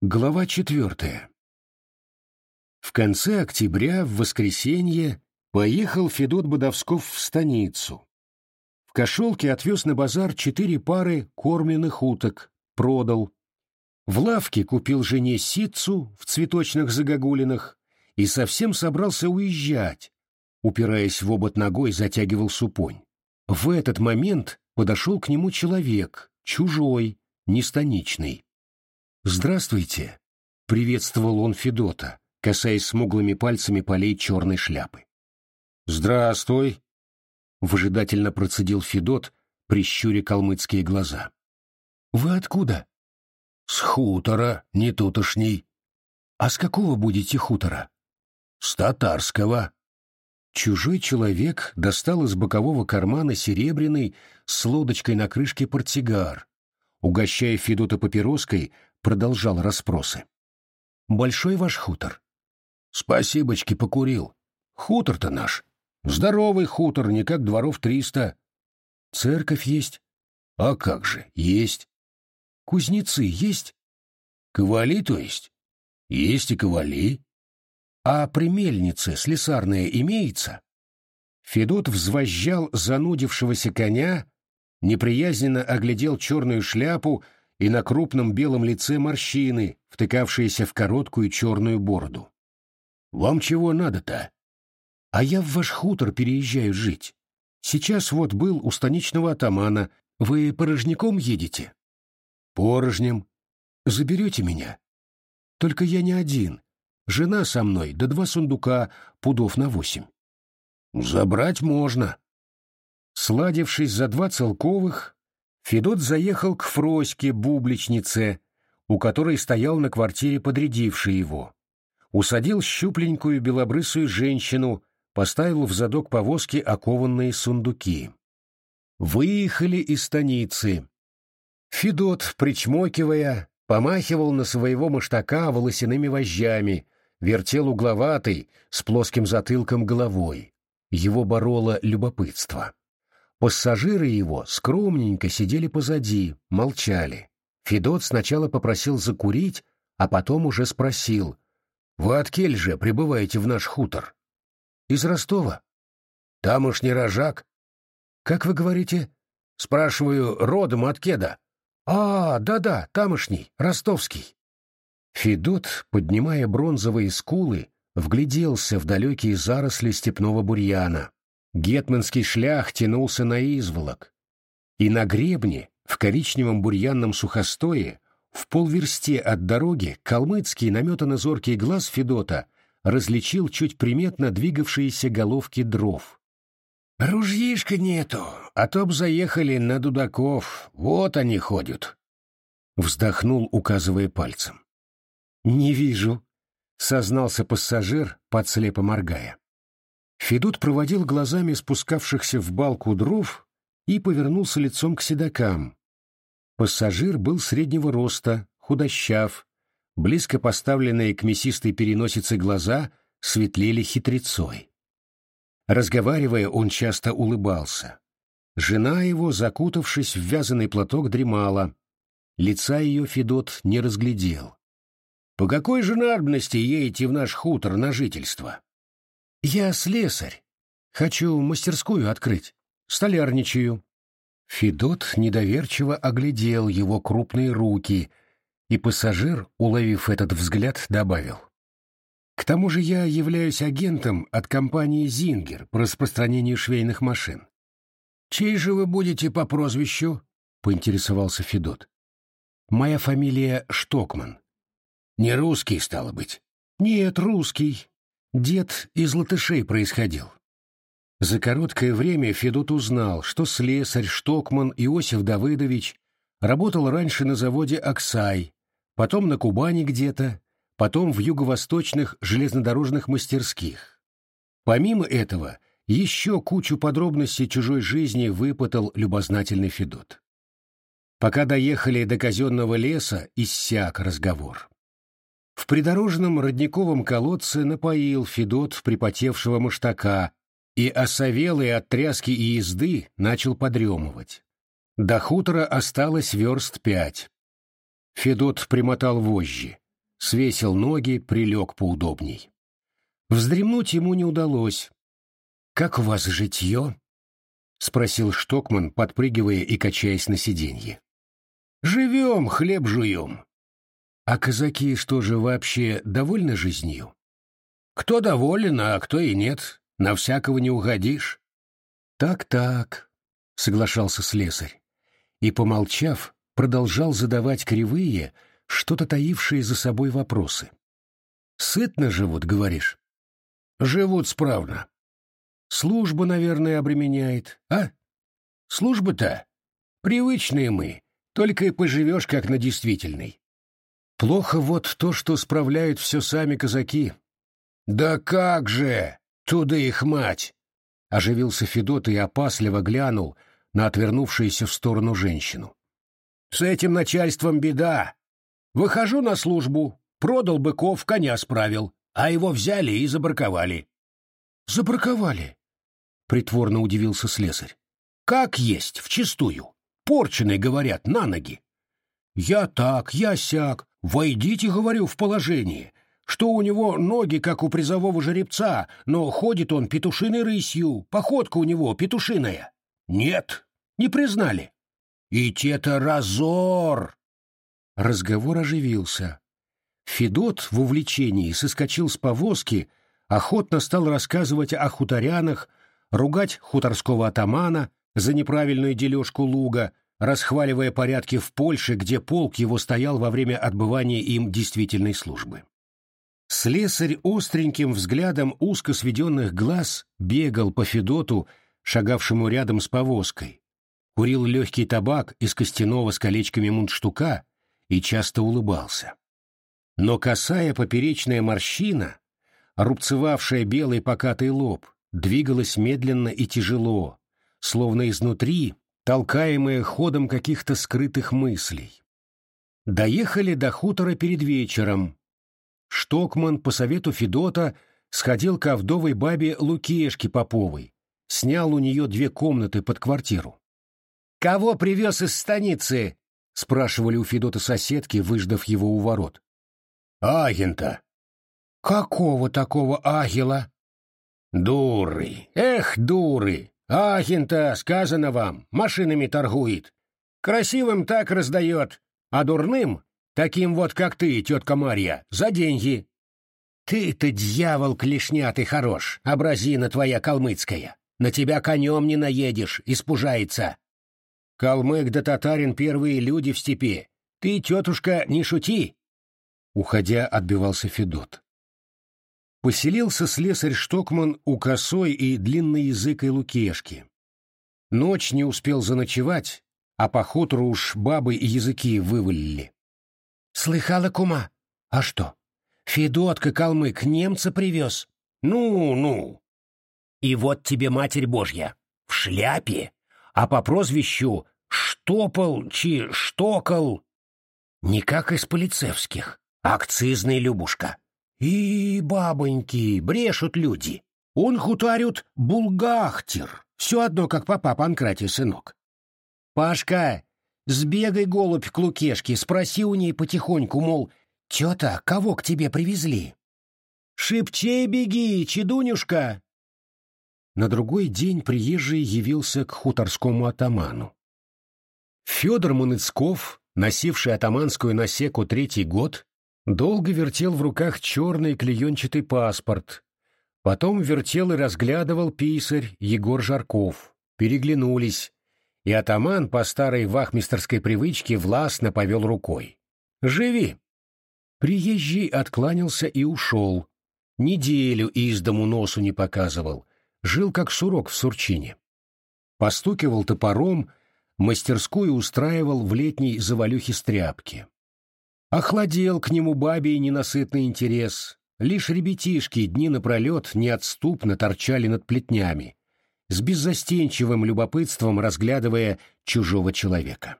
Глава четвертая. В конце октября, в воскресенье, поехал Федот Бодовсков в станицу. В кошелке отвез на базар четыре пары кормленных уток, продал. В лавке купил жене ситцу в цветочных загогулинах и совсем собрался уезжать, упираясь в обод ногой, затягивал супонь. В этот момент подошел к нему человек, чужой, нестаничный. «Здравствуйте», — приветствовал он Федота, касаясь смуглыми пальцами полей черной шляпы. «Здравствуй», — выжидательно процедил Федот, прищуря калмыцкие глаза. «Вы откуда?» «С хутора, не тутошний». «А с какого будете хутора?» «С татарского». Чужой человек достал из бокового кармана серебряный с лодочкой на крышке портсигар. Угощая Федота папироской, продолжал расспросы. «Большой ваш хутор?» «Спасибочки, покурил. Хутор-то наш. Здоровый хутор, не как дворов триста». «Церковь есть?» «А как же, есть». «Кузнецы есть?» «Ковали, то есть?» «Есть и ковали». «А при мельнице слесарная имеется?» Федот взвозжал занудившегося коня, неприязненно оглядел черную шляпу и на крупном белом лице морщины, втыкавшиеся в короткую черную бороду. «Вам чего надо-то?» «А я в ваш хутор переезжаю жить. Сейчас вот был у станичного атамана. Вы порожняком едете?» «Порожнем. Заберете меня?» «Только я не один. Жена со мной, да два сундука, пудов на восемь». «Забрать можно». Сладившись за два целковых, Федот заехал к Фроське, бубличнице, у которой стоял на квартире подрядивший его. Усадил щупленькую белобрысую женщину, поставил в задок повозки окованные сундуки. Выехали из станицы. Федот, причмокивая, помахивал на своего маштака волосяными вожжами, вертел угловатый, с плоским затылком головой. Его бороло любопытство. Пассажиры его скромненько сидели позади, молчали. Федот сначала попросил закурить, а потом уже спросил. «Вы от кель же прибываете в наш хутор?» «Из Ростова». «Тамошний рожак?» «Как вы говорите?» «Спрашиваю, родом от кеда?» «А, да-да, тамошний, ростовский». Федот, поднимая бронзовые скулы, вгляделся в далекие заросли степного бурьяна. Гетманский шлях тянулся на изволок, и на гребне, в коричневом бурьянном сухостое, в полверсте от дороги, калмыцкий наметано-зоркий глаз Федота различил чуть приметно двигавшиеся головки дров. «Ружьишка нету, а то б заехали на дудаков, вот они ходят», — вздохнул, указывая пальцем. «Не вижу», — сознался пассажир, подслепо моргая. Федот проводил глазами спускавшихся в балку дров и повернулся лицом к седокам. Пассажир был среднего роста, худощав, близко поставленные к мясистой переносице глаза светлели хитрецой. Разговаривая, он часто улыбался. Жена его, закутавшись в вязаный платок, дремала. Лица ее Федот не разглядел. «По какой же надобности едете в наш хутор на жительство?» «Я слесарь. Хочу мастерскую открыть. Столярничаю». Федот недоверчиво оглядел его крупные руки, и пассажир, уловив этот взгляд, добавил. «К тому же я являюсь агентом от компании «Зингер» по распространению швейных машин». «Чей же вы будете по прозвищу?» — поинтересовался Федот. «Моя фамилия Штокман». «Не русский, стало быть?» «Нет, русский. Дед из латышей происходил. За короткое время Федот узнал, что слесарь Штокман Иосиф Давыдович работал раньше на заводе «Оксай», потом на Кубани где-то, потом в юго-восточных железнодорожных мастерских. Помимо этого, еще кучу подробностей чужой жизни выпытал любознательный Федот. Пока доехали до казенного леса, иссяк разговор. В придорожном родниковом колодце напоил Федот припотевшего маштака и, осовелый от тряски и езды, начал подремывать. До хутора осталось верст пять. Федот примотал вожжи. свесил ноги, прилег поудобней. Вздремнуть ему не удалось. «Как у вас житье?» — спросил Штокман, подпрыгивая и качаясь на сиденье. «Живем, хлеб жуем». «А казаки что же вообще довольны жизнью?» «Кто доволен, а кто и нет. На всякого не угодишь». «Так-так», — соглашался слесарь. И, помолчав, продолжал задавать кривые, что-то таившие за собой вопросы. «Сытно живут, говоришь?» «Живут справно». «Служба, наверное, обременяет, а?» «Служба-то? Привычные мы, только и поживешь, как на действительной». «Плохо вот то, что справляют все сами казаки». «Да как же! Туда их мать!» Оживился Федот и опасливо глянул на отвернувшуюся в сторону женщину. «С этим начальством беда. Выхожу на службу, продал быков, коня справил, а его взяли и забраковали». «Забраковали?» — притворно удивился слесарь. «Как есть, вчистую. Порченый, говорят, на ноги. Я так, я сяк. Войдите, говорю, в положение что у него ноги, как у призового жеребца, но ходит он петушиной рысью, походка у него петушиная. Нет, не признали. И те-то разор. Разговор оживился. Федот в увлечении соскочил с повозки, охотно стал рассказывать о хуторянах, ругать хуторского атамана за неправильную дележку луга, расхваливая порядки в Польше, где полк его стоял во время отбывания им действительной службы. Слесарь остреньким взглядом узко сведенных глаз бегал по Федоту, шагавшему рядом с повозкой, курил легкий табак из костяного с колечками мундштука и часто улыбался. Но косая поперечная морщина, рубцевавшая белый покатый лоб, двигалась медленно и тяжело, словно изнутри, толкаемая ходом каких-то скрытых мыслей. Доехали до хутора перед вечером, Штокман по совету Федота сходил к вдовой бабе Лукешке Поповой, снял у нее две комнаты под квартиру. «Кого привез из станицы?» — спрашивали у Федота соседки, выждав его у ворот. «Агента». «Какого такого агела?» «Дуры! Эх, дуры! Агента, сказано вам, машинами торгует. Красивым так раздает, а дурным Таким вот, как ты, тетка Марья, за деньги. Ты-то, дьявол клешнятый хорош, образина твоя калмыцкая. На тебя конем не наедешь, испужается. Калмык да татарин первые люди в степи. Ты, тетушка, не шути. Уходя, отбивался Федот. Поселился слесарь Штокман у косой и длинной языкой Лукешки. Ночь не успел заночевать, а по хутору уж бабы и языки вывалили. Слыхала, кума? А что? Федотка калмык немца привез. Ну, ну. И вот тебе Матерь Божья. В шляпе. А по прозвищу Штопал чи Штокол. Не как из полицевских. Акцизный Любушка. И, бабоньки, брешут люди. Он хутарют булгахтер. Все одно, как папа Панкратий, сынок. Пашка, Сбегай, голубь, к Лукешке, спроси у ней потихоньку, мол, «Тета, кого к тебе привезли?» «Шибчей беги, чедунюшка!» На другой день приезжий явился к хуторскому атаману. Федор Маныцков, носивший атаманскую насеку третий год, долго вертел в руках черный клеенчатый паспорт, потом вертел и разглядывал писарь Егор Жарков, переглянулись, и атаман по старой вахмистерской привычке властно повел рукой. «Живи!» Приезжий откланялся и ушел. Неделю из дому носу не показывал, жил как сурок в сурчине. Постукивал топором, мастерскую устраивал в летней завалюхе стряпки. Охладел к нему бабий ненасытный интерес, лишь ребятишки дни напролет неотступно торчали над плетнями, с беззастенчивым любопытством разглядывая чужого человека.